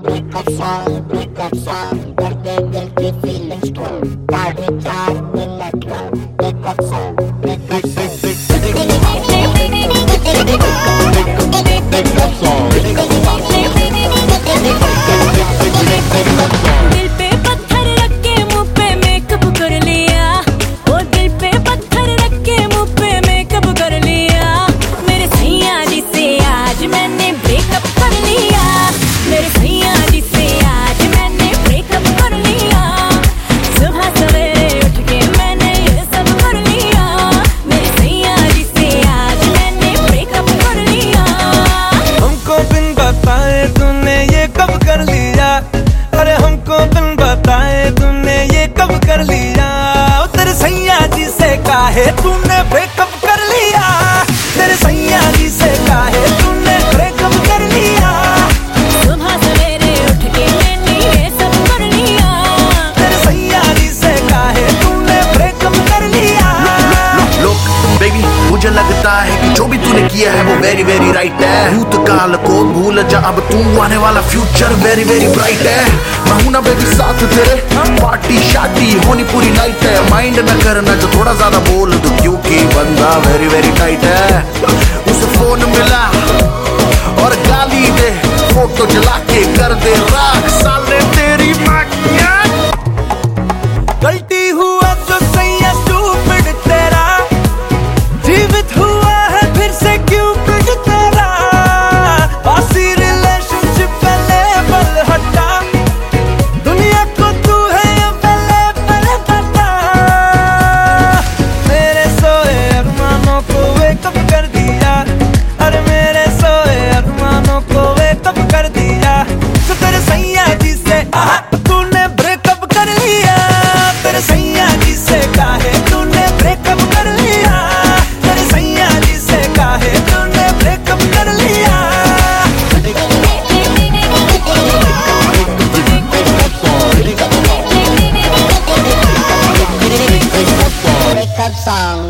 Black है तूने बेटा किया है वो वेरी वेरी राइट है। भूतकाल को भूल जा, अब तू आने वाला फ्यूचर वेरी वेरी ब्राइट है। मैं हूँ ना बेबी साथ तेरे। पार्टी शादी होनी पूरी नाइट है। माइंड ना करना जो थोड़ा ज़्यादा बोल दो, क्योंकि बंदा वेरी वेरी टाइट है। उसे फ़ोन मिला और गाली दे फ़ोटो जला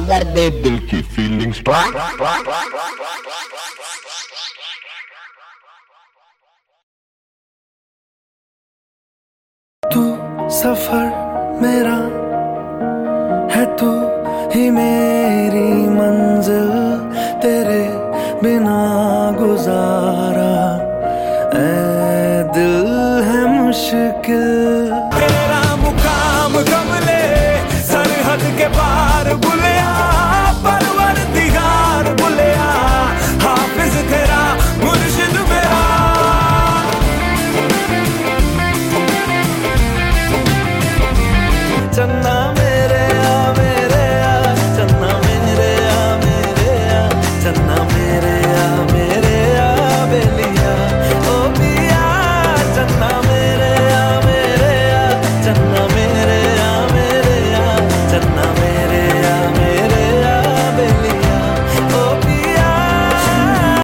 लड़ दे दिल की फीलिंग्स तू सफ़र मेरा है, तू ही मेरी मंजिल, तेरे बिना गुजारा। ऐ दिल है मुश्किल।